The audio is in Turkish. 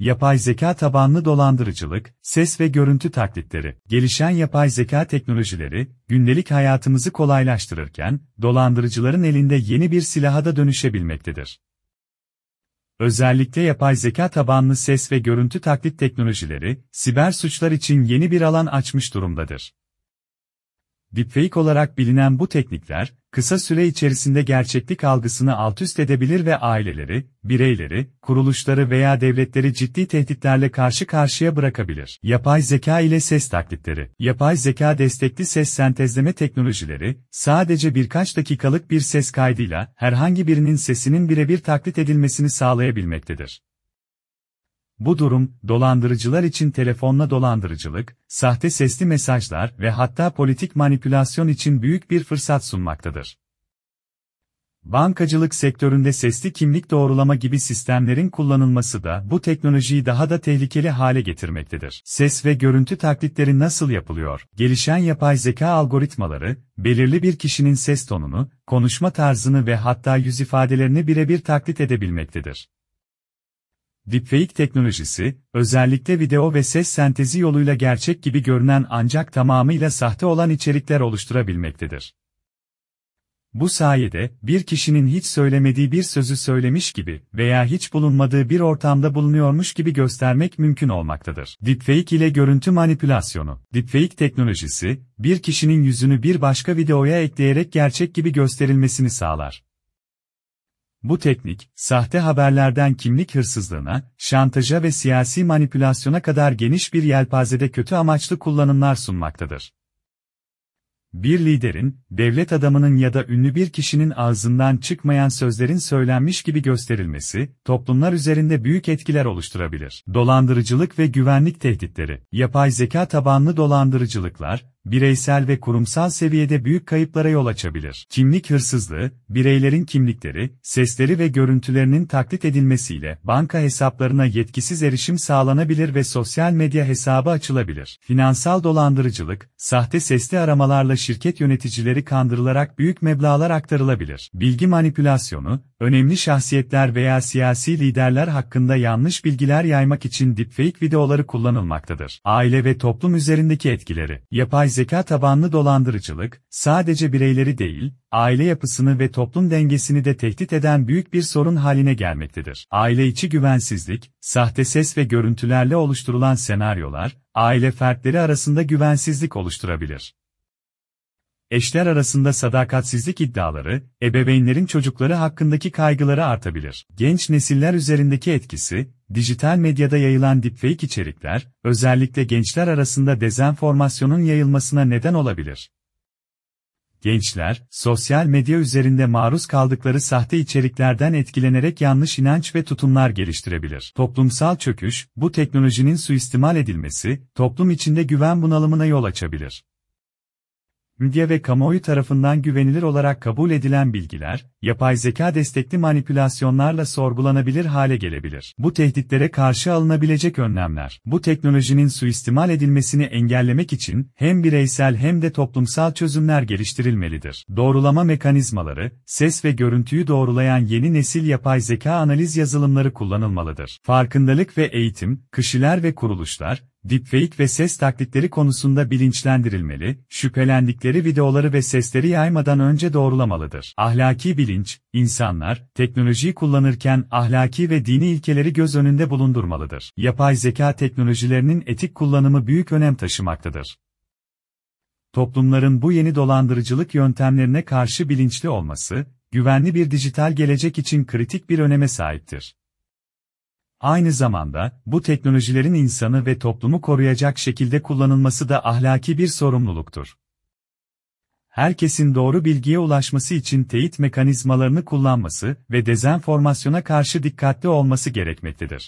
Yapay zeka tabanlı dolandırıcılık, ses ve görüntü taklitleri, gelişen yapay zeka teknolojileri, gündelik hayatımızı kolaylaştırırken, dolandırıcıların elinde yeni bir silaha da dönüşebilmektedir. Özellikle yapay zeka tabanlı ses ve görüntü taklit teknolojileri, siber suçlar için yeni bir alan açmış durumdadır. Deepfake olarak bilinen bu teknikler, kısa süre içerisinde gerçeklik algısını altüst edebilir ve aileleri, bireyleri, kuruluşları veya devletleri ciddi tehditlerle karşı karşıya bırakabilir. Yapay zeka ile ses taklitleri, yapay zeka destekli ses sentezleme teknolojileri, sadece birkaç dakikalık bir ses kaydıyla herhangi birinin sesinin birebir taklit edilmesini sağlayabilmektedir. Bu durum, dolandırıcılar için telefonla dolandırıcılık, sahte sesli mesajlar ve hatta politik manipülasyon için büyük bir fırsat sunmaktadır. Bankacılık sektöründe sesli kimlik doğrulama gibi sistemlerin kullanılması da bu teknolojiyi daha da tehlikeli hale getirmektedir. Ses ve görüntü taklitleri nasıl yapılıyor? Gelişen yapay zeka algoritmaları, belirli bir kişinin ses tonunu, konuşma tarzını ve hatta yüz ifadelerini birebir taklit edebilmektedir. Deepfake teknolojisi, özellikle video ve ses sentezi yoluyla gerçek gibi görünen ancak tamamıyla sahte olan içerikler oluşturabilmektedir. Bu sayede, bir kişinin hiç söylemediği bir sözü söylemiş gibi veya hiç bulunmadığı bir ortamda bulunuyormuş gibi göstermek mümkün olmaktadır. Deepfake ile görüntü manipülasyonu. Deepfake teknolojisi, bir kişinin yüzünü bir başka videoya ekleyerek gerçek gibi gösterilmesini sağlar. Bu teknik, sahte haberlerden kimlik hırsızlığına, şantaja ve siyasi manipülasyona kadar geniş bir yelpazede kötü amaçlı kullanımlar sunmaktadır. Bir liderin, devlet adamının ya da ünlü bir kişinin ağzından çıkmayan sözlerin söylenmiş gibi gösterilmesi, toplumlar üzerinde büyük etkiler oluşturabilir. Dolandırıcılık ve güvenlik tehditleri, yapay zeka tabanlı dolandırıcılıklar, bireysel ve kurumsal seviyede büyük kayıplara yol açabilir. Kimlik hırsızlığı, bireylerin kimlikleri, sesleri ve görüntülerinin taklit edilmesiyle banka hesaplarına yetkisiz erişim sağlanabilir ve sosyal medya hesabı açılabilir. Finansal dolandırıcılık, sahte sesli aramalarla şirket yöneticileri kandırılarak büyük meblağlar aktarılabilir. Bilgi manipülasyonu, önemli şahsiyetler veya siyasi liderler hakkında yanlış bilgiler yaymak için deepfake videoları kullanılmaktadır. Aile ve toplum üzerindeki etkileri, yapay zeka tabanlı dolandırıcılık, sadece bireyleri değil, aile yapısını ve toplum dengesini de tehdit eden büyük bir sorun haline gelmektedir. Aile içi güvensizlik, sahte ses ve görüntülerle oluşturulan senaryolar, aile fertleri arasında güvensizlik oluşturabilir. Eşler arasında sadakatsizlik iddiaları, ebeveynlerin çocukları hakkındaki kaygıları artabilir. Genç nesiller üzerindeki etkisi, dijital medyada yayılan deepfake içerikler, özellikle gençler arasında dezenformasyonun yayılmasına neden olabilir. Gençler, sosyal medya üzerinde maruz kaldıkları sahte içeriklerden etkilenerek yanlış inanç ve tutumlar geliştirebilir. Toplumsal çöküş, bu teknolojinin suistimal edilmesi, toplum içinde güven bunalımına yol açabilir medya ve kamuoyu tarafından güvenilir olarak kabul edilen bilgiler, yapay zeka destekli manipülasyonlarla sorgulanabilir hale gelebilir. Bu tehditlere karşı alınabilecek önlemler, bu teknolojinin suistimal edilmesini engellemek için hem bireysel hem de toplumsal çözümler geliştirilmelidir. Doğrulama mekanizmaları, ses ve görüntüyü doğrulayan yeni nesil yapay zeka analiz yazılımları kullanılmalıdır. Farkındalık ve eğitim, kişiler ve kuruluşlar, deepfake ve ses taklitleri konusunda bilinçlendirilmeli, şüphelendikleri videoları ve sesleri yaymadan önce doğrulamalıdır. Ahlaki bilinç, insanlar, teknolojiyi kullanırken ahlaki ve dini ilkeleri göz önünde bulundurmalıdır. Yapay zeka teknolojilerinin etik kullanımı büyük önem taşımaktadır. Toplumların bu yeni dolandırıcılık yöntemlerine karşı bilinçli olması, güvenli bir dijital gelecek için kritik bir öneme sahiptir. Aynı zamanda, bu teknolojilerin insanı ve toplumu koruyacak şekilde kullanılması da ahlaki bir sorumluluktur. Herkesin doğru bilgiye ulaşması için teyit mekanizmalarını kullanması ve dezenformasyona karşı dikkatli olması gerekmektedir.